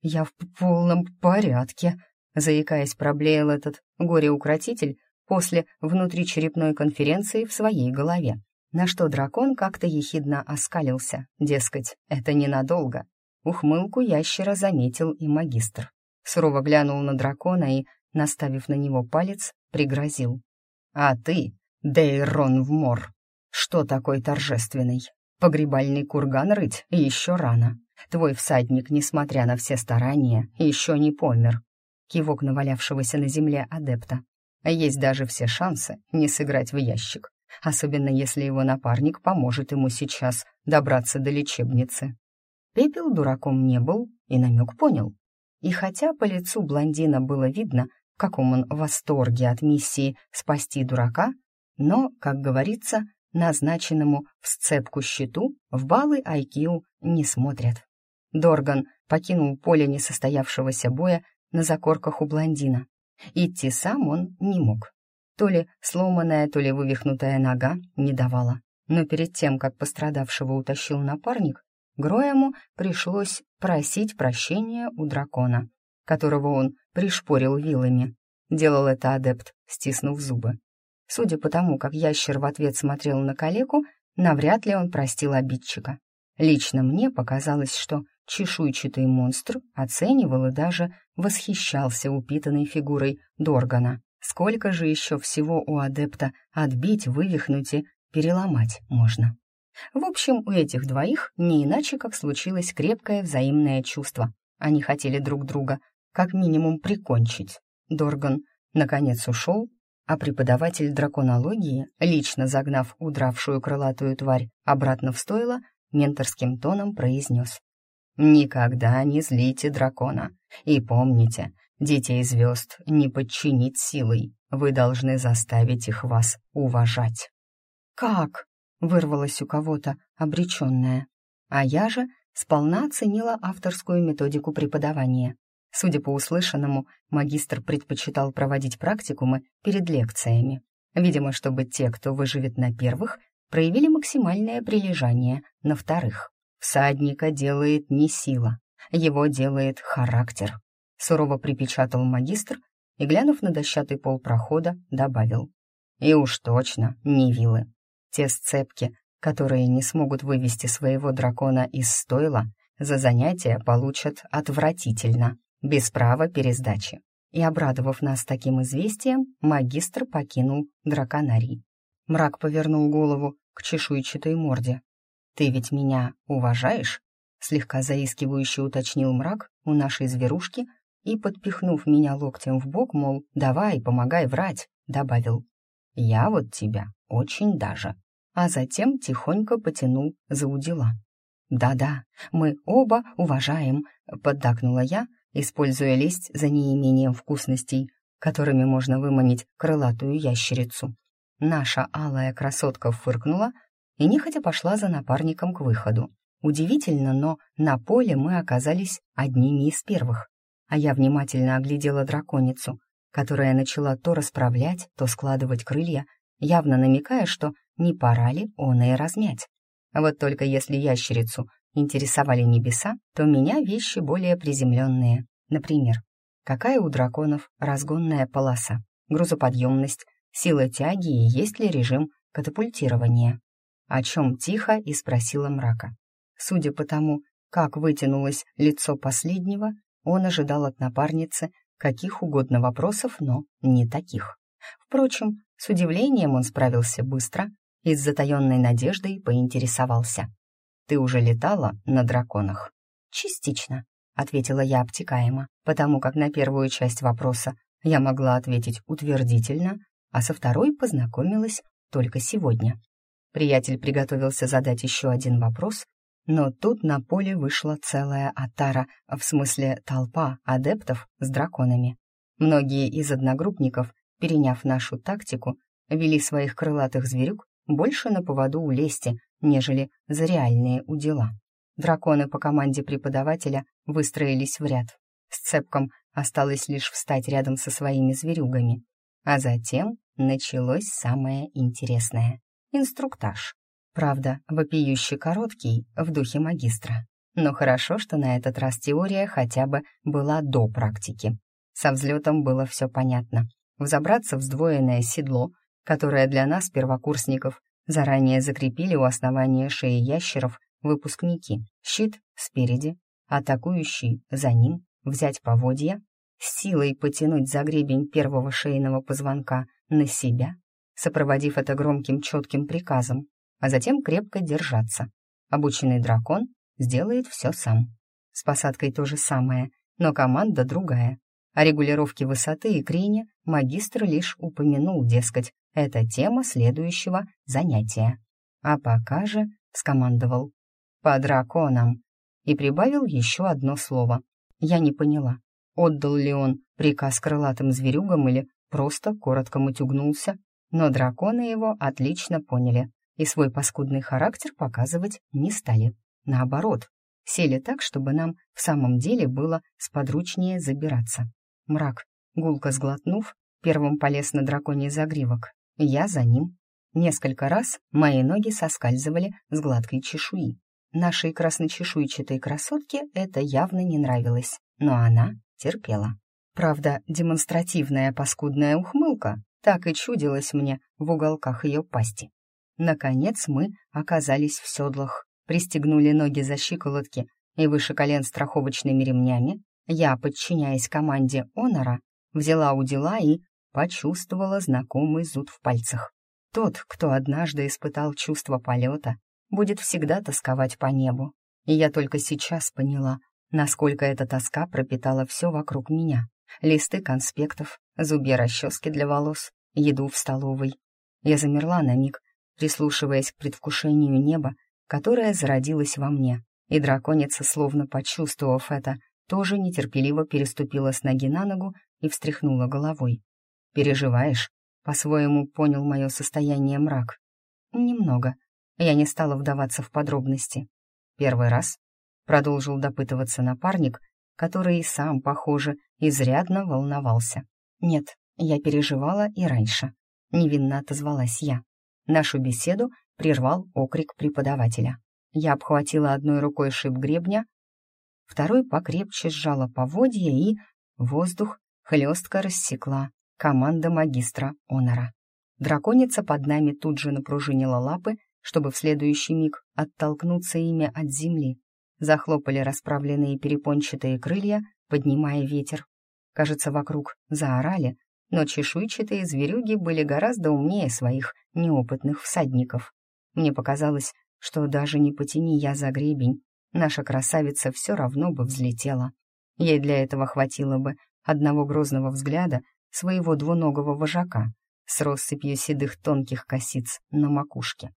я в полном порядке», заикаясь, проблеял этот горе-укротитель после внутричерепной конференции в своей голове. На что дракон как-то ехидно оскалился, дескать, это ненадолго. Ухмылку ящера заметил и магистр. Сурово глянул на дракона и, наставив на него палец, пригрозил. «А ты, Дейрон в мор, что такой торжественный? Погребальный курган рыть еще рано. Твой всадник, несмотря на все старания, еще не помер». Кивок навалявшегося на земле адепта. Есть даже все шансы не сыграть в ящик особенно если его напарник поможет ему сейчас добраться до лечебницы. Пепел дураком не был и намек понял. И хотя по лицу блондина было видно, в каком он восторге от миссии спасти дурака, но, как говорится, назначенному в сцепку щиту в баллы IQ не смотрят. Дорган покинул поле несостоявшегося боя на закорках у блондина. Идти сам он не мог. То ли сломанная, то ли вывихнутая нога не давала. Но перед тем, как пострадавшего утащил напарник, Гроему пришлось просить прощения у дракона, которого он пришпорил вилами. Делал это адепт, стиснув зубы. Судя по тому, как ящер в ответ смотрел на калеку, навряд ли он простил обидчика. Лично мне показалось, что чешуйчатый монстр оценивал и даже восхищался упитанной фигурой Доргана. Сколько же еще всего у адепта отбить, вывихнуть и переломать можно? В общем, у этих двоих не иначе, как случилось крепкое взаимное чувство. Они хотели друг друга как минимум прикончить. Дорган наконец ушел, а преподаватель драконологии, лично загнав удравшую крылатую тварь обратно в стойло, менторским тоном произнес. «Никогда не злите дракона. И помните, Детей звезд не подчинить силой, вы должны заставить их вас уважать». «Как?» — вырвалось у кого-то обреченное. А я же сполна оценила авторскую методику преподавания. Судя по услышанному, магистр предпочитал проводить практикумы перед лекциями. Видимо, чтобы те, кто выживет на первых, проявили максимальное прилежание на вторых. Всадника делает не сила, его делает характер сурово припечатал магистр и, глянув на дощатый пол прохода, добавил. И уж точно не вилы. Те сцепки, которые не смогут вывести своего дракона из стойла, за занятия получат отвратительно, без права пересдачи. И, обрадовав нас таким известием, магистр покинул драконарий. Мрак повернул голову к чешуйчатой морде. «Ты ведь меня уважаешь?» Слегка заискивающе уточнил мрак у нашей зверушки, и, подпихнув меня локтем в бок, мол, давай, помогай врать, добавил. Я вот тебя очень даже. А затем тихонько потянул за удила. «Да-да, мы оба уважаем», — поддакнула я, используя лесть за неимением вкусностей, которыми можно выманить крылатую ящерицу. Наша алая красотка фыркнула и нехотя пошла за напарником к выходу. Удивительно, но на поле мы оказались одними из первых а я внимательно оглядела драконицу, которая начала то расправлять, то складывать крылья, явно намекая, что не пора ли он и размять. Вот только если ящерицу интересовали небеса, то меня вещи более приземленные. Например, какая у драконов разгонная полоса, грузоподъемность, сила тяги и есть ли режим катапультирования. О чем тихо и спросила мрака. Судя по тому, как вытянулось лицо последнего, он ожидал от напарницы каких угодно вопросов, но не таких. Впрочем, с удивлением он справился быстро и с затаенной надеждой поинтересовался. «Ты уже летала на драконах?» «Частично», — ответила я обтекаемо, потому как на первую часть вопроса я могла ответить утвердительно, а со второй познакомилась только сегодня. Приятель приготовился задать еще один вопрос, но тут на поле вышла целая атара, в смысле толпа адептов с драконами. Многие из одногруппников, переняв нашу тактику, вели своих крылатых зверюк больше на поводу у лести, нежели за реальные удила. Драконы по команде преподавателя выстроились в ряд. С цепком осталось лишь встать рядом со своими зверюгами. А затем началось самое интересное — инструктаж. Правда, вопиюще короткий, в духе магистра. Но хорошо, что на этот раз теория хотя бы была до практики. Со взлетом было все понятно. Взобраться в сдвоенное седло, которое для нас, первокурсников, заранее закрепили у основания шеи ящеров выпускники. Щит спереди, атакующий за ним, взять поводья, силой потянуть за гребень первого шейного позвонка на себя, сопроводив это громким четким приказом, а затем крепко держаться. Обученный дракон сделает все сам. С посадкой то же самое, но команда другая. О регулировке высоты и крения магистр лишь упомянул, дескать, это тема следующего занятия. А пока же скомандовал «по драконам» и прибавил еще одно слово. Я не поняла, отдал ли он приказ крылатым зверюгам или просто коротко мутюгнулся, но драконы его отлично поняли и свой паскудный характер показывать не стали. Наоборот, сели так, чтобы нам в самом деле было сподручнее забираться. Мрак, гулко сглотнув, первым полез на драконий загривок. Я за ним. Несколько раз мои ноги соскальзывали с гладкой чешуи. Нашей красночешуйчатой красотке это явно не нравилось, но она терпела. Правда, демонстративная паскудная ухмылка так и чудилась мне в уголках ее пасти. Наконец мы оказались в седлах, пристегнули ноги за щиколотки и выше колен страховочными ремнями. Я, подчиняясь команде Онора, взяла у дела и почувствовала знакомый зуд в пальцах. Тот, кто однажды испытал чувство полета, будет всегда тосковать по небу. И я только сейчас поняла, насколько эта тоска пропитала все вокруг меня. Листы конспектов, зубья расчески для волос, еду в столовой. Я замерла на миг, прислушиваясь к предвкушению неба, которое зародилось во мне, и драконица, словно почувствовав это, тоже нетерпеливо переступила с ноги на ногу и встряхнула головой. «Переживаешь?» — по-своему понял мое состояние мрак. «Немного». Я не стала вдаваться в подробности. «Первый раз?» — продолжил допытываться напарник, который и сам, похоже, изрядно волновался. «Нет, я переживала и раньше», — невинно отозвалась я. Нашу беседу прервал окрик преподавателя. Я обхватила одной рукой шип гребня, второй покрепче сжала поводья и воздух хлестко рассекла команда магистра Онора. Драконица под нами тут же напружинила лапы, чтобы в следующий миг оттолкнуться ими от земли. Захлопали расправленные перепончатые крылья, поднимая ветер. Кажется, вокруг заорали, но чешуйчатые зверюги были гораздо умнее своих неопытных всадников. Мне показалось, что даже не потяни я за гребень, наша красавица все равно бы взлетела. Ей для этого хватило бы одного грозного взгляда своего двуногого вожака с россыпью седых тонких косиц на макушке.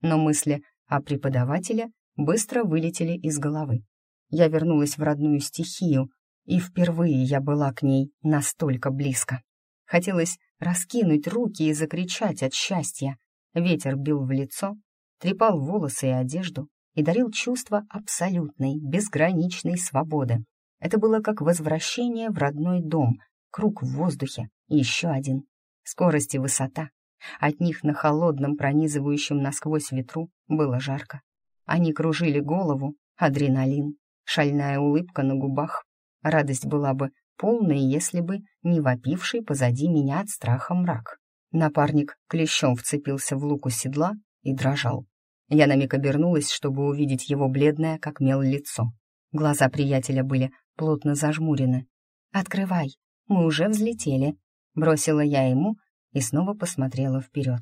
Но мысли о преподавателе быстро вылетели из головы. Я вернулась в родную стихию, и впервые я была к ней настолько близко. Хотелось раскинуть руки и закричать от счастья. Ветер бил в лицо, трепал волосы и одежду и дарил чувство абсолютной, безграничной свободы. Это было как возвращение в родной дом, круг в воздухе и еще один. Скорость и высота. От них на холодном, пронизывающем насквозь ветру было жарко. Они кружили голову, адреналин, шальная улыбка на губах. Радость была бы полной, если бы не вопивший позади меня от страха мрак. Напарник клещом вцепился в луку седла и дрожал. Я на миг обернулась, чтобы увидеть его бледное, как мел, лицо. Глаза приятеля были плотно зажмурены. «Открывай, мы уже взлетели», — бросила я ему и снова посмотрела вперед.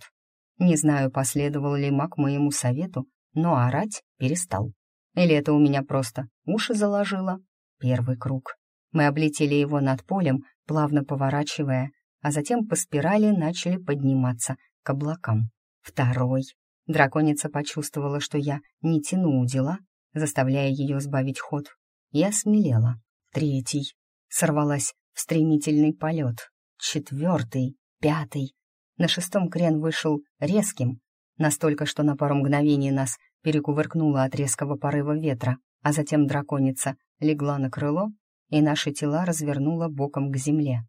Не знаю, последовал ли маг моему совету, но орать перестал. Или это у меня просто уши заложило? Первый круг. Мы облетели его над полем, плавно поворачивая, а затем по спирали начали подниматься к облакам. Второй. Драконица почувствовала, что я не тяну у дела, заставляя ее сбавить ход. Я смелела. Третий. Сорвалась в стремительный полет. Четвертый. Пятый. На шестом крен вышел резким, настолько, что на пару мгновений нас перекувыркнуло от резкого порыва ветра, а затем драконица легла на крыло и наши тела развернуло боком к земле.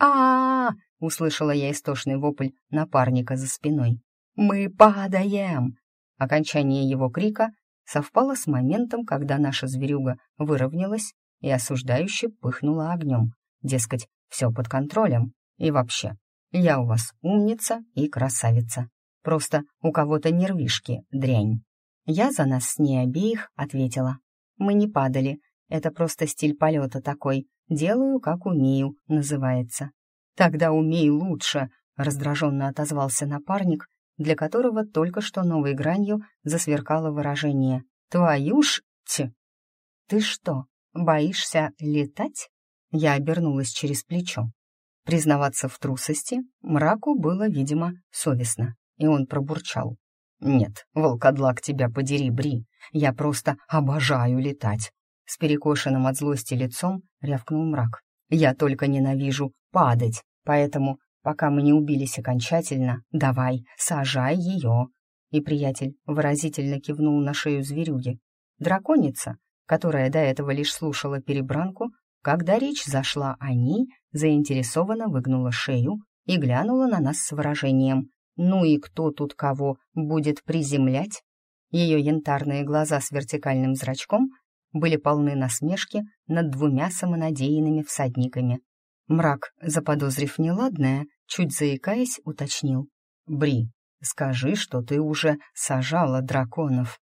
-а, -а услышала я истошный вопль напарника за спиной. «Мы падаем!» Окончание его крика совпало с моментом, когда наша зверюга выровнялась и осуждающе пыхнула огнем. Дескать, все под контролем. И вообще, я у вас умница и красавица. Просто у кого-то нервишки, дрянь. Я за нас с ней обеих ответила. Мы не падали, это просто стиль полета такой. Делаю, как умею, называется. Тогда умей лучше, раздраженно отозвался напарник, для которого только что новой гранью засверкало выражение. «Твою ж... ть!» «Ты что, боишься летать?» Я обернулась через плечо. Признаваться в трусости мраку было, видимо, совестно, и он пробурчал. «Нет, волкодлак тебя подери, Бри, я просто обожаю летать!» С перекошенным от злости лицом рявкнул мрак. «Я только ненавижу падать, поэтому Пока мы не убились окончательно, давай, сажай ее!» И приятель выразительно кивнул на шею зверюги. Драконица, которая до этого лишь слушала перебранку, когда речь зашла о ней, заинтересованно выгнула шею и глянула на нас с выражением «Ну и кто тут кого будет приземлять?» Ее янтарные глаза с вертикальным зрачком были полны насмешки над двумя самонадеянными всадниками. Мрак, заподозрив неладное, чуть заикаясь, уточнил. «Бри, скажи, что ты уже сажала драконов».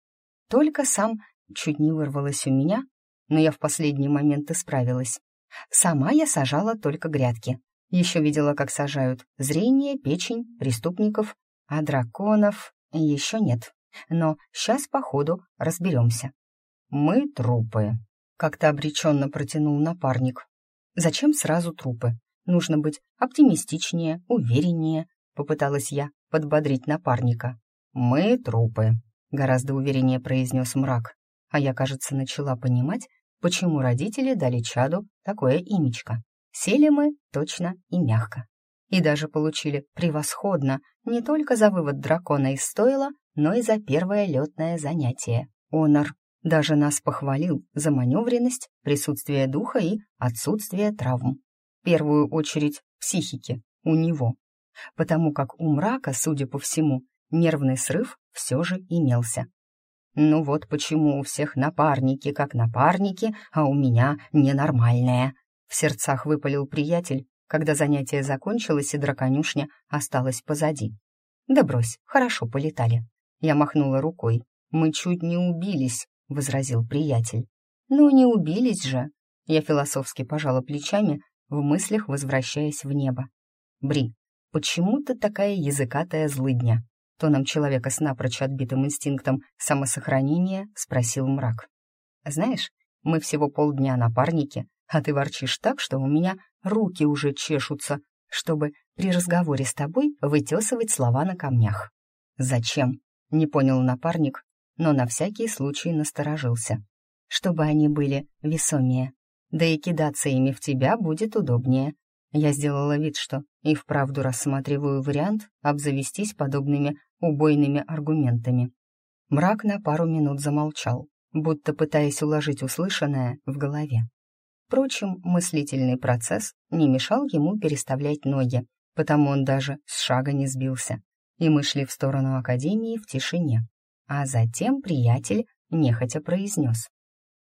Только сам чуть не вырвалось у меня, но я в последний момент исправилась. Сама я сажала только грядки. Еще видела, как сажают зрение, печень, преступников, а драконов еще нет. Но сейчас, походу, разберемся. «Мы трупы», — как-то обреченно протянул напарник. Зачем сразу трупы? Нужно быть оптимистичнее, увереннее, попыталась я подбодрить напарника. Мы трупы, гораздо увереннее произнес мрак. А я, кажется, начала понимать, почему родители дали чаду такое имечко. Сели мы точно и мягко. И даже получили превосходно не только за вывод дракона из стойла, но и за первое летное занятие. Онор даже нас похвалил за маневренность, присутствие духа и отсутствие травм. В первую очередь психики у него, потому как у мрака, судя по всему, нервный срыв все же имелся. Ну вот почему у всех напарники как напарники, а у меня ненормальные. В сердцах выпалил приятель, когда занятие закончилось и драконюшня осталась позади. Да брось, хорошо полетали. Я махнула рукой. Мы чуть не убились, возразил приятель. «Ну, не убились же!» Я философски пожала плечами, в мыслях возвращаясь в небо. «Бри, почему ты такая языкатая злыдня?» Тоном человека с напрочь отбитым инстинктом самосохранения спросил мрак. «Знаешь, мы всего полдня напарники, а ты ворчишь так, что у меня руки уже чешутся, чтобы при разговоре с тобой вытесывать слова на камнях». «Зачем?» — не понял напарник, но на всякий случай насторожился. Чтобы они были весомее. Да и кидаться ими в тебя будет удобнее. Я сделала вид, что и вправду рассматриваю вариант обзавестись подобными убойными аргументами. Мрак на пару минут замолчал, будто пытаясь уложить услышанное в голове. Впрочем, мыслительный процесс не мешал ему переставлять ноги, потому он даже с шага не сбился, и мы шли в сторону Академии в тишине. А затем приятель нехотя произнес.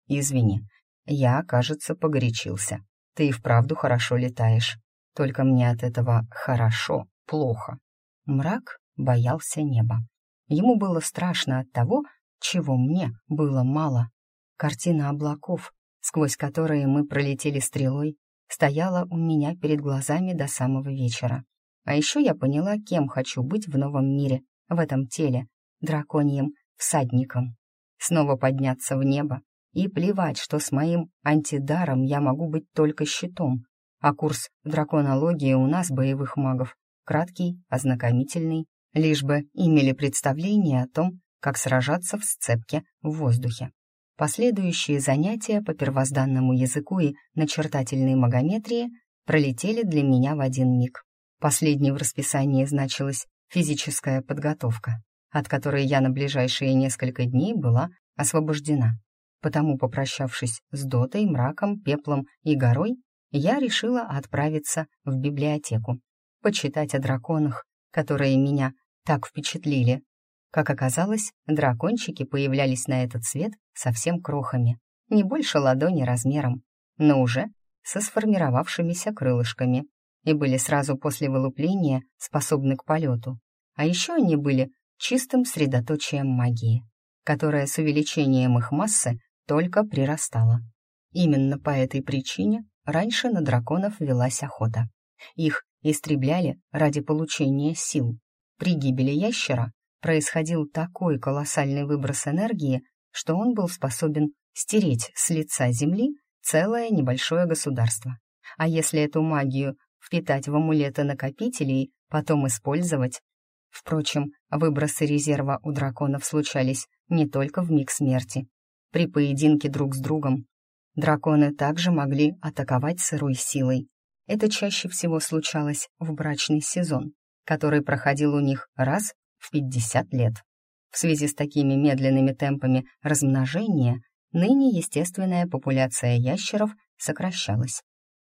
«Извини, я, кажется, погорячился. Ты и вправду хорошо летаешь. Только мне от этого хорошо, плохо». Мрак боялся неба. Ему было страшно от того, чего мне было мало. Картина облаков, сквозь которые мы пролетели стрелой, стояла у меня перед глазами до самого вечера. А еще я поняла, кем хочу быть в новом мире, в этом теле, драконьим всадником. Снова подняться в небо и плевать, что с моим антидаром я могу быть только щитом, а курс драконологии у нас, боевых магов, краткий, ознакомительный, лишь бы имели представление о том, как сражаться в сцепке в воздухе. Последующие занятия по первозданному языку и начертательной магометрии пролетели для меня в один миг. Последней в расписании значилась физическая подготовка от которой я на ближайшие несколько дней была освобождена. Потому, попрощавшись с Дотой, мраком, пеплом и горой, я решила отправиться в библиотеку, почитать о драконах, которые меня так впечатлили. Как оказалось, дракончики появлялись на этот свет совсем крохами, не больше ладони размером, но уже со сформировавшимися крылышками, и были сразу после вылупления способны к полету. А еще они были чистым средоточием магии, которая с увеличением их массы только прирастала. Именно по этой причине раньше на драконов велась охота. Их истребляли ради получения сил. При гибели ящера происходил такой колоссальный выброс энергии, что он был способен стереть с лица Земли целое небольшое государство. А если эту магию впитать в амулеты накопителей, потом использовать? Впрочем, выбросы резерва у драконов случались не только в миг смерти. При поединке друг с другом драконы также могли атаковать сырой силой. Это чаще всего случалось в брачный сезон, который проходил у них раз в 50 лет. В связи с такими медленными темпами размножения ныне естественная популяция ящеров сокращалась.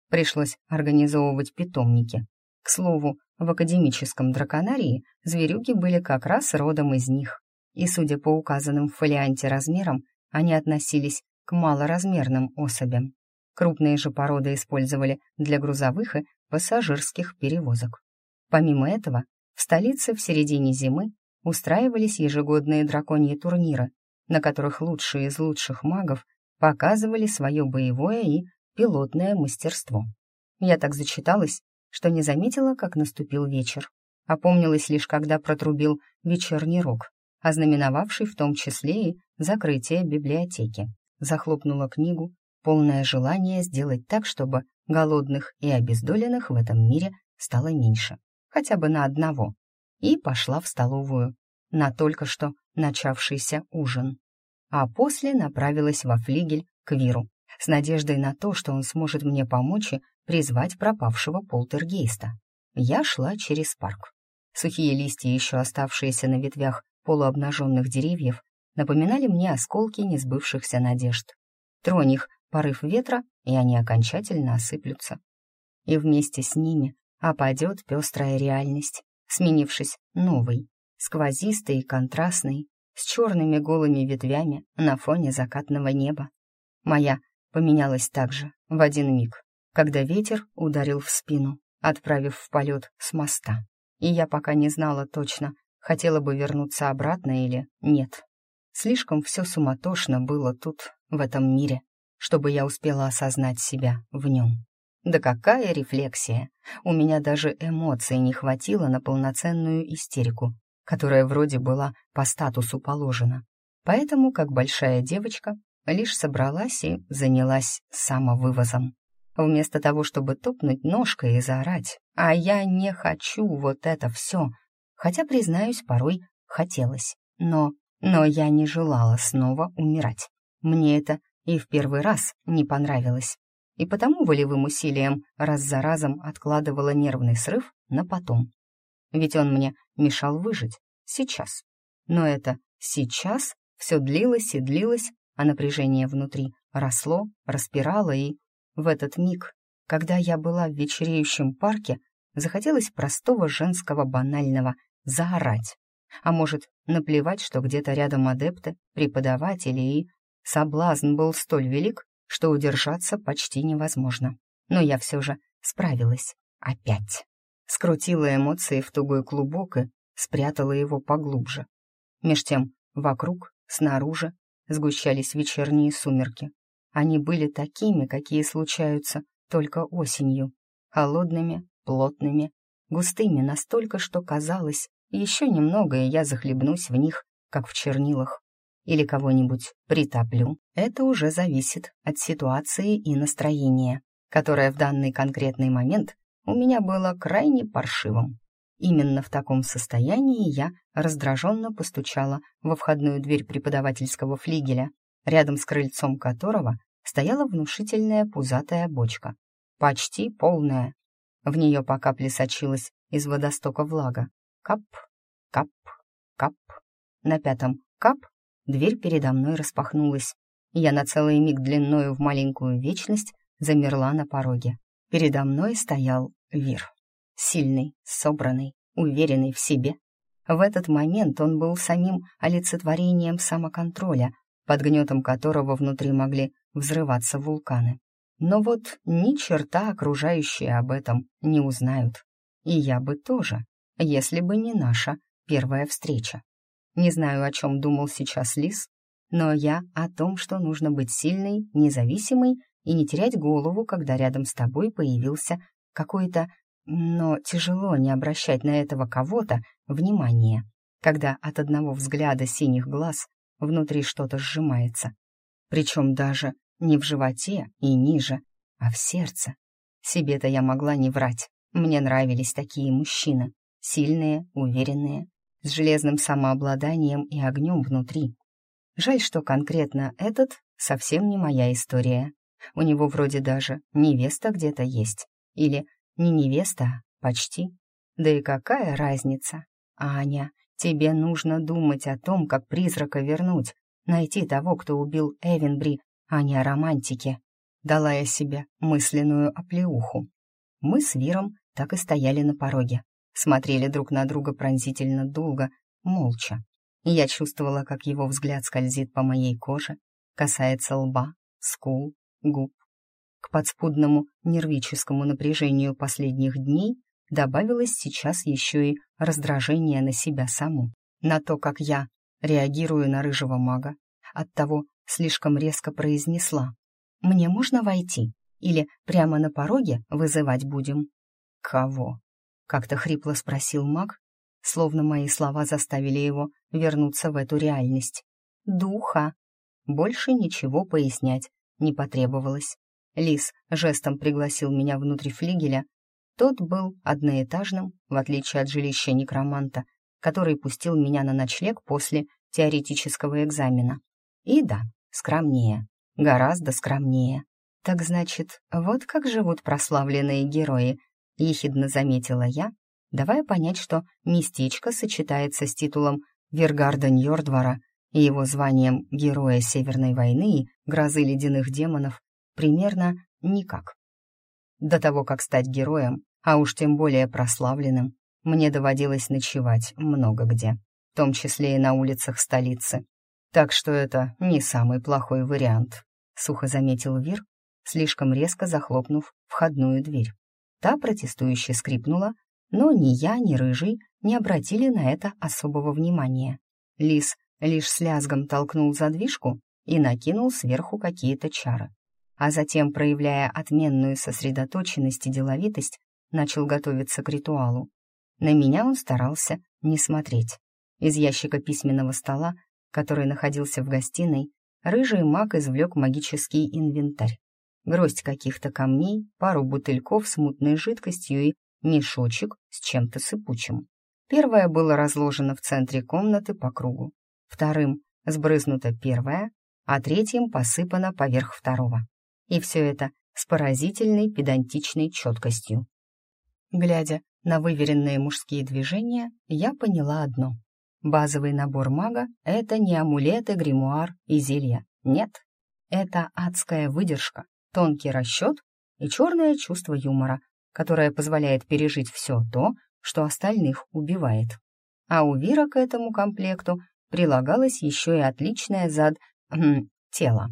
Пришлось организовывать питомники. К слову, в академическом драконарии зверюги были как раз родом из них. И, судя по указанным в фолианте размерам, они относились к малоразмерным особям. Крупные же породы использовали для грузовых и пассажирских перевозок. Помимо этого, в столице в середине зимы устраивались ежегодные драконьи турниры, на которых лучшие из лучших магов показывали свое боевое и пилотное мастерство. Я так зачиталась, что не заметила, как наступил вечер. Опомнилась лишь, когда протрубил вечерний рог, ознаменовавший в том числе и закрытие библиотеки. Захлопнула книгу, полное желание сделать так, чтобы голодных и обездоленных в этом мире стало меньше, хотя бы на одного, и пошла в столовую на только что начавшийся ужин. А после направилась во флигель к Виру с надеждой на то, что он сможет мне помочь и призвать пропавшего полтергейста. Я шла через парк. Сухие листья, еще оставшиеся на ветвях полуобнаженных деревьев, напоминали мне осколки несбывшихся надежд. Тронь их порыв ветра, и они окончательно осыплются. И вместе с ними опадет пестрая реальность, сменившись новой, сквозистой и контрастной, с черными голыми ветвями на фоне закатного неба. Моя поменялась также в один миг, когда ветер ударил в спину, отправив в полет с моста. И я пока не знала точно, хотела бы вернуться обратно или нет. Слишком все суматошно было тут, в этом мире, чтобы я успела осознать себя в нем. Да какая рефлексия! У меня даже эмоций не хватило на полноценную истерику, которая вроде была по статусу положена. Поэтому, как большая девочка, лишь собралась и занялась самовывозом. Вместо того, чтобы топнуть ножкой и заорать, а я не хочу вот это все, хотя, признаюсь, порой хотелось, но, но я не желала снова умирать. Мне это и в первый раз не понравилось и потому волевым усилием раз за разом откладывала нервный срыв на потом. Ведь он мне мешал выжить сейчас. Но это «сейчас» все длилось и длилось, а напряжение внутри росло, распирало, и в этот миг, когда я была в вечереющем парке, захотелось простого женского банального заорать. А может, наплевать, что где-то рядом адепты, преподаватели, и соблазн был столь велик, что удержаться почти невозможно. Но я все же справилась. Опять. Скрутила эмоции в тугой клубок и спрятала его поглубже. Меж тем, вокруг, снаружи, сгущались вечерние сумерки. Они были такими, какие случаются только осенью. Холодными, плотными, густыми настолько, что казалось, еще немного, и я захлебнусь в них, как в чернилах или кого-нибудь притоплю, это уже зависит от ситуации и настроения, которое в данный конкретный момент у меня было крайне паршивым. Именно в таком состоянии я раздраженно постучала во входную дверь преподавательского флигеля, рядом с крыльцом которого стояла внушительная пузатая бочка, почти полная. В нее по капле сочилась из водостока влага. Кап, кап, кап. На пятом кап Дверь передо мной распахнулась. Я на целый миг длиною в маленькую вечность замерла на пороге. Передо мной стоял Вир. Сильный, собранный, уверенный в себе. В этот момент он был самим олицетворением самоконтроля, под гнетом которого внутри могли взрываться вулканы. Но вот ни черта окружающие об этом не узнают. И я бы тоже, если бы не наша первая встреча. Не знаю, о чем думал сейчас Лис, но я о том, что нужно быть сильной, независимой и не терять голову, когда рядом с тобой появился какой-то... Но тяжело не обращать на этого кого-то внимания, когда от одного взгляда синих глаз внутри что-то сжимается. Причем даже не в животе и ниже, а в сердце. Себе-то я могла не врать. Мне нравились такие мужчины. Сильные, уверенные, с железным самообладанием и огнем внутри. Жаль, что конкретно этот совсем не моя история. У него вроде даже невеста где-то есть. Или не невеста, а почти. Да и какая разница? Аня, тебе нужно думать о том, как призрака вернуть, найти того, кто убил Эвенбри, а не о романтике. Дала я себе мысленную оплеуху. Мы с Виром так и стояли на пороге, смотрели друг на друга пронзительно долго, молча. Я чувствовала, как его взгляд скользит по моей коже, касается лба, скул, губ. К подспудному нервическому напряжению последних дней добавилось сейчас еще и раздражение на себя саму, на то, как я реагирую на рыжего мага. Оттого слишком резко произнесла. «Мне можно войти? Или прямо на пороге вызывать будем?» «Кого?» — как-то хрипло спросил маг, словно мои слова заставили его вернуться в эту реальность. «Духа!» Больше ничего пояснять не потребовалось. Лис жестом пригласил меня внутрь флигеля. Тот был одноэтажным, в отличие от жилища некроманта, который пустил меня на ночлег после теоретического экзамена. И да, скромнее, гораздо скромнее. Так значит, вот как живут прославленные герои, ехидно заметила я, давая понять, что местечко сочетается с титулом Вергарда Ньордвара и его званием Героя Северной войны и Грозы ледяных демонов примерно никак. До того, как стать героем, а уж тем более прославленным, мне доводилось ночевать много где, в том числе и на улицах столицы. Так что это не самый плохой вариант, сухо заметил Вир, слишком резко захлопнув входную дверь. Та протестующе скрипнула, но ни я, ни Рыжий не обратили на это особого внимания. Лис лишь с лязгом толкнул задвижку и накинул сверху какие-то чары. А затем, проявляя отменную сосредоточенность и деловитость, начал готовиться к ритуалу. На меня он старался не смотреть. Из ящика письменного стола который находился в гостиной, рыжий маг извлек магический инвентарь. Гроздь каких-то камней, пару бутыльков с мутной жидкостью и мешочек с чем-то сыпучим. Первое было разложено в центре комнаты по кругу, вторым сбрызнуто первое, а третьим посыпано поверх второго. И все это с поразительной педантичной четкостью. Глядя на выверенные мужские движения, я поняла одно. Базовый набор мага — это не амулеты, гримуар и зелья. Нет. Это адская выдержка, тонкий расчет и черное чувство юмора, которое позволяет пережить все то, что остальных убивает. А у Вира к этому комплекту прилагалось еще и отличное зад... Хм, тело.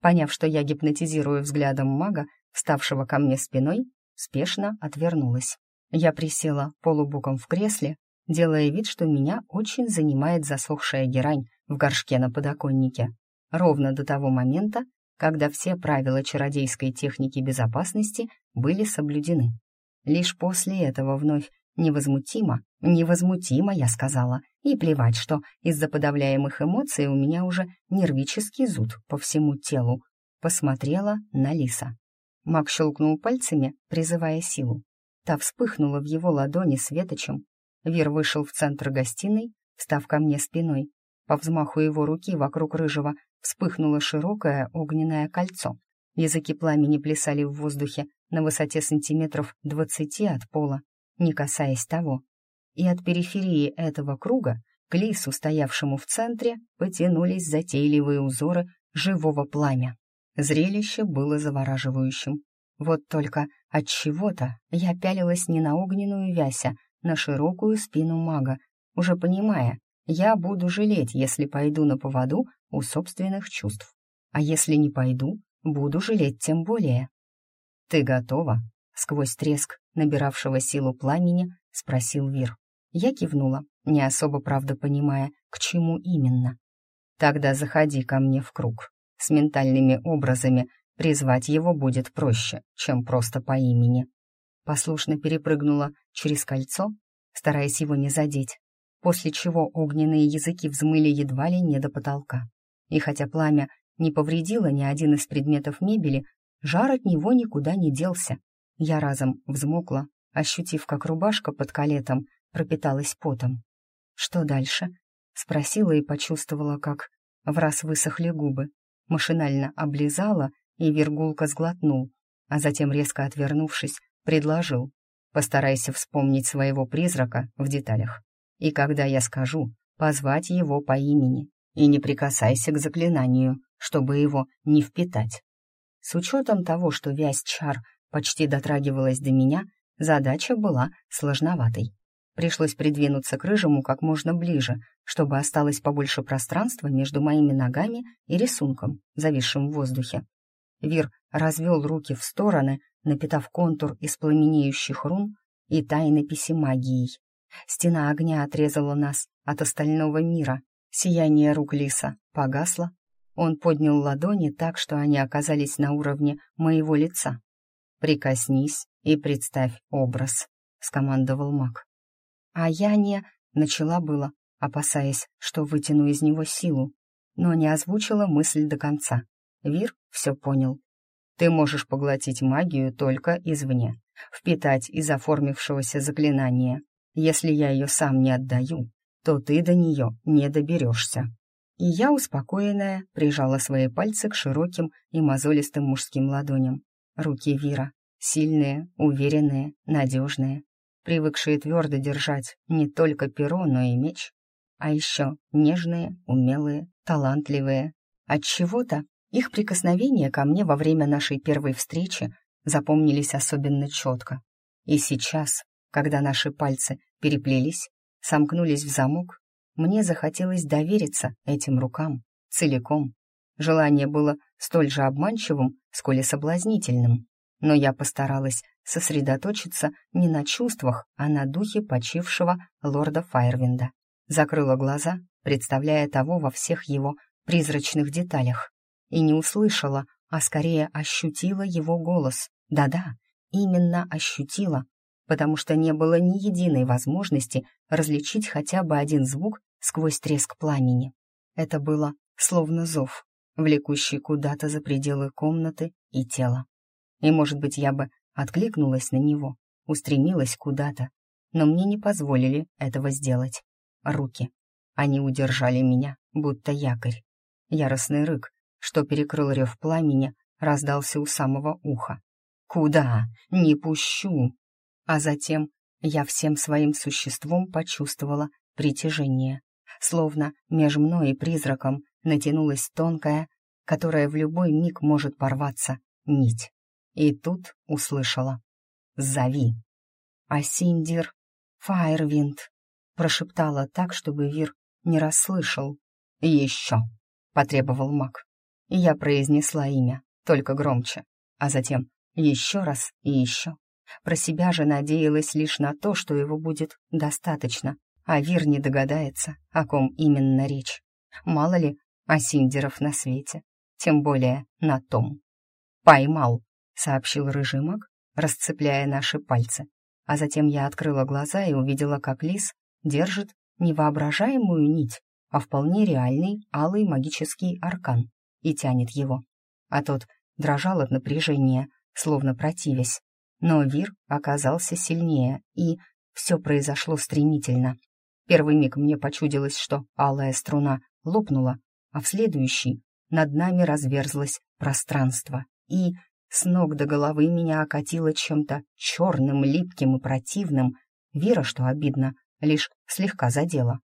Поняв, что я гипнотизирую взглядом мага, вставшего ко мне спиной, спешно отвернулась. Я присела полубоком в кресле, делая вид, что меня очень занимает засохшая герань в горшке на подоконнике. Ровно до того момента, когда все правила чародейской техники безопасности были соблюдены. Лишь после этого вновь невозмутимо, невозмутимо, я сказала, и плевать, что из-за подавляемых эмоций у меня уже нервический зуд по всему телу. Посмотрела на Лиса. Мак щелкнул пальцами, призывая силу. Та вспыхнула в его ладони светочем, Вир вышел в центр гостиной, став ко мне спиной. По взмаху его руки вокруг рыжего вспыхнуло широкое огненное кольцо. Языки пламени плясали в воздухе на высоте сантиметров двадцати от пола, не касаясь того. И от периферии этого круга к лису, стоявшему в центре, потянулись затейливые узоры живого пламя. Зрелище было завораживающим. Вот только от чего-то я пялилась не на огненную вязь, на широкую спину мага, уже понимая, я буду жалеть, если пойду на поводу у собственных чувств. А если не пойду, буду жалеть тем более. «Ты готова?» — сквозь треск набиравшего силу пламени спросил Вир. Я кивнула, не особо, правда, понимая, к чему именно. «Тогда заходи ко мне в круг. С ментальными образами призвать его будет проще, чем просто по имени». Послушно перепрыгнула через кольцо, стараясь его не задеть, после чего огненные языки взмыли едва ли не до потолка. И хотя пламя не повредило ни один из предметов мебели, жар от него никуда не делся. Я разом взмокла, ощутив, как рубашка под калетом пропиталась потом. «Что дальше?» — спросила и почувствовала, как в раз высохли губы. Машинально облизала, и Вергулка сглотнул, а затем, резко отвернувшись, предложил. «Постарайся вспомнить своего призрака в деталях. И когда я скажу, позвать его по имени. И не прикасайся к заклинанию, чтобы его не впитать». С учетом того, что вязь чар почти дотрагивалась до меня, задача была сложноватой. Пришлось придвинуться к рыжему как можно ближе, чтобы осталось побольше пространства между моими ногами и рисунком, зависшим в воздухе. Вир развел руки в стороны, напитав контур из пламенеющих рун и тайнописи магией. Стена огня отрезала нас от остального мира. Сияние рук лиса погасло. Он поднял ладони так, что они оказались на уровне моего лица. «Прикоснись и представь образ», — скомандовал маг. А я не... Начала было, опасаясь, что вытяну из него силу, но не озвучила мысль до конца. Вир все понял. Ты можешь поглотить магию только извне, впитать из оформившегося заклинания. Если я ее сам не отдаю, то ты до нее не доберешься. И я, успокоенная, прижала свои пальцы к широким и мозолистым мужским ладоням. Руки Вира. Сильные, уверенные, надежные привыкшие твердо держать не только перо, но и меч, а еще нежные, умелые, талантливые. От чего-то их прикосновения ко мне во время нашей первой встречи запомнились особенно четко. И сейчас, когда наши пальцы переплелись, сомкнулись в замок, мне захотелось довериться этим рукам целиком. Желание было столь же обманчивым, сколь и соблазнительным но я постаралась сосредоточиться не на чувствах, а на духе почившего лорда Файрвинда. Закрыла глаза, представляя того во всех его призрачных деталях, и не услышала, а скорее ощутила его голос. Да-да, именно ощутила, потому что не было ни единой возможности различить хотя бы один звук сквозь треск пламени. Это было словно зов, влекущий куда-то за пределы комнаты и тела. И, может быть, я бы откликнулась на него, устремилась куда-то, но мне не позволили этого сделать. Руки. Они удержали меня, будто якорь. Яростный рык, что перекрыл рев пламени, раздался у самого уха. «Куда? Не пущу!» А затем я всем своим существом почувствовала притяжение, словно меж мной и призраком натянулась тонкая, которая в любой миг может порваться, нить. И тут услышала. «Зови!» А Синдир «Фаервинд!» прошептала так, чтобы Вир не расслышал. «Еще!» — потребовал маг. Я произнесла имя, только громче, а затем еще раз и еще. Про себя же надеялась лишь на то, что его будет достаточно, а Вир не догадается, о ком именно речь. Мало ли, Синдеров на свете, тем более на том. «Поймал!» — сообщил рыжий маг, расцепляя наши пальцы. А затем я открыла глаза и увидела, как лис держит невоображаемую нить, а вполне реальный алый магический аркан и тянет его. А тот дрожал от напряжения, словно противясь. Но Вир оказался сильнее, и все произошло стремительно. Первый миг мне почудилось, что алая струна лопнула, а в следующий над нами разверзлось пространство, и с ног до головы меня окатило чем-то черным, липким и противным. Вера, что обидно, лишь слегка задела.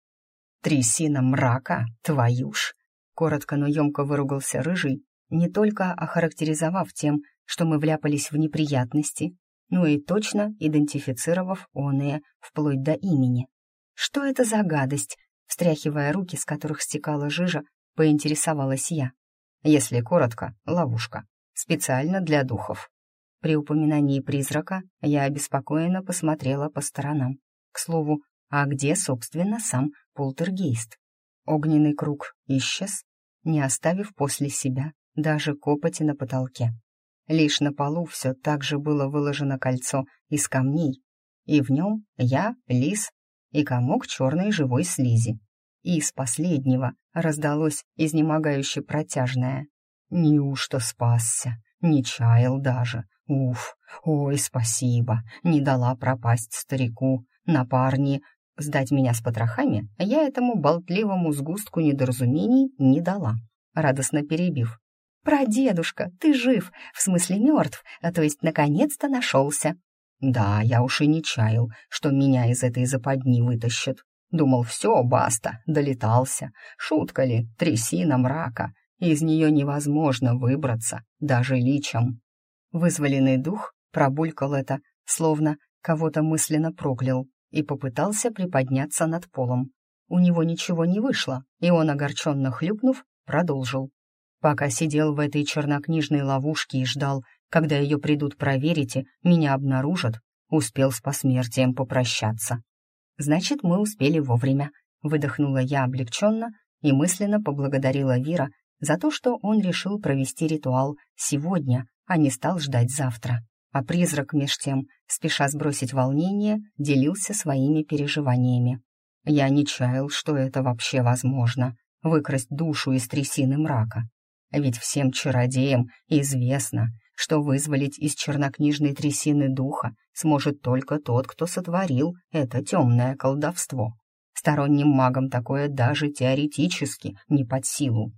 «Трясина мрака, твою ж!» Коротко, но емко выругался рыжий, не только охарактеризовав тем, что мы вляпались в неприятности, но и точно идентифицировав оные вплоть до имени. Что это за гадость?» Встряхивая руки, с которых стекала жижа, поинтересовалась я. Если коротко, ловушка. Специально для духов. При упоминании призрака я обеспокоенно посмотрела по сторонам. К слову, а где, собственно, сам полтергейст? Огненный круг исчез, не оставив после себя даже копоти на потолке. Лишь на полу все так же было выложено кольцо из камней, и в нем я, лис и комок черной живой слизи. И из последнего раздалось изнемогающе протяжное. «Неужто спасся? Не чаял даже. Уф, ой, спасибо, не дала пропасть старику. На парни сдать меня с потрохами я этому болтливому сгустку недоразумений не дала, радостно перебив. «Прадедушка, ты жив, в смысле мертв, а то есть наконец-то нашелся». «Да, я уж и не чаял, что меня из этой западни вытащат. Думал, все, баста, долетался. Шутка ли, трясина мрака. Из нее невозможно выбраться, даже личом». Вызволенный дух пробулькал это, словно кого-то мысленно проклял, и попытался приподняться над полом. У него ничего не вышло, и он, огорченно хлюпнув, продолжил. Пока сидел в этой чернокнижной ловушке и ждал, когда ее придут проверить и меня обнаружат, успел с посмертием попрощаться. «Значит, мы успели вовремя», — выдохнула я облегченно и мысленно поблагодарила Вира за то, что он решил провести ритуал сегодня, а не стал ждать завтра. А призрак, меж тем, спеша сбросить волнение, делился своими переживаниями. Я не чаял, что это вообще возможно — выкрасть душу из трясины мрака. Ведь всем чародеям известно, что вызволить из чернокнижной трясины духа сможет только тот, кто сотворил это темное колдовство. Сторонним магам такое даже теоретически не под силу.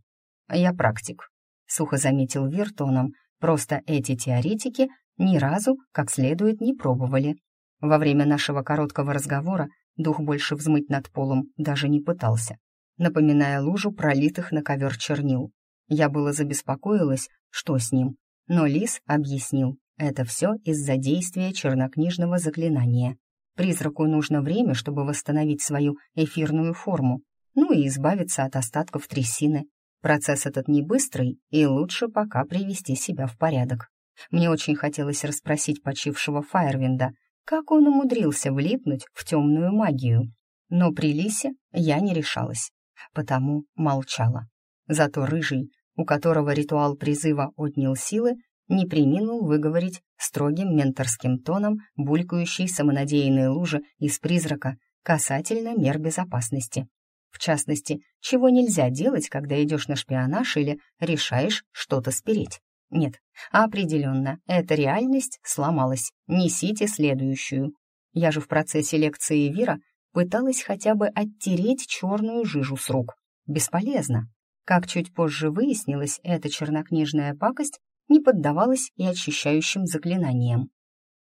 Я практик, сухо заметил Виртоном, просто эти теоретики ни разу как следует не пробовали. Во время нашего короткого разговора дух больше взмыть над полом даже не пытался, напоминая лужу пролитых на ковер чернил. Я было забеспокоилась, что с ним, но Лис объяснил, это все из-за действия чернокнижного заклинания. Призраку нужно время, чтобы восстановить свою эфирную форму, ну и избавиться от остатков трясины. Процесс этот не быстрый, и лучше пока привести себя в порядок. Мне очень хотелось расспросить почившего Файервинда, как он умудрился влипнуть в темную магию. Но при Лисе я не решалась, потому молчала. Зато Рыжий у которого ритуал призыва отнял силы, не приминул выговорить строгим менторским тоном булькающей самонадеянной лужи из призрака касательно мер безопасности. В частности, чего нельзя делать, когда идешь на шпионаж или решаешь что-то спереть. Нет, определенно, эта реальность сломалась. Несите следующую. Я же в процессе лекции Вира пыталась хотя бы оттереть черную жижу с рук. Бесполезно. Как чуть позже выяснилось, эта чернокнижная пакость не поддавалась и очищающим заклинаниям.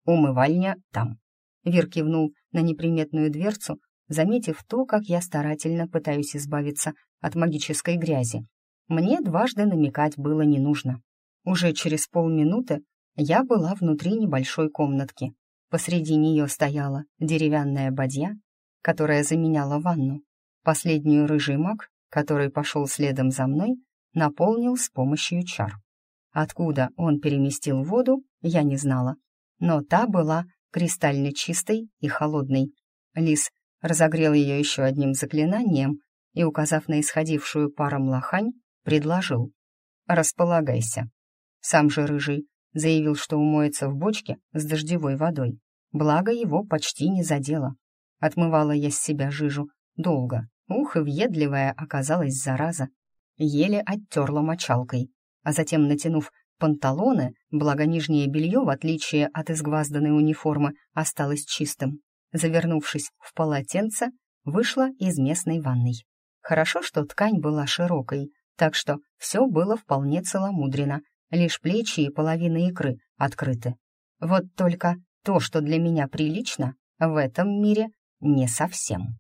«Умывальня там». Вир кивнул на неприметную дверцу, заметив то, как я старательно пытаюсь избавиться от магической грязи. Мне дважды намекать было не нужно. Уже через полминуты я была внутри небольшой комнатки. Посреди нее стояла деревянная бадья, которая заменяла ванну. Последнюю рыжий маг который пошел следом за мной, наполнил с помощью чар. Откуда он переместил воду, я не знала, но та была кристально чистой и холодной. Лис разогрел ее еще одним заклинанием и, указав на исходившую паром лохань, предложил «Располагайся». Сам же Рыжий заявил, что умоется в бочке с дождевой водой, благо его почти не задело. Отмывала я с себя жижу долго, Ух, и въедливая оказалась зараза. Еле оттерла мочалкой, а затем, натянув панталоны, благо нижнее белье, в отличие от изгвазданной униформы, осталось чистым. Завернувшись в полотенце, вышла из местной ванной. Хорошо, что ткань была широкой, так что все было вполне целомудренно, лишь плечи и половина икры открыты. Вот только то, что для меня прилично, в этом мире не совсем.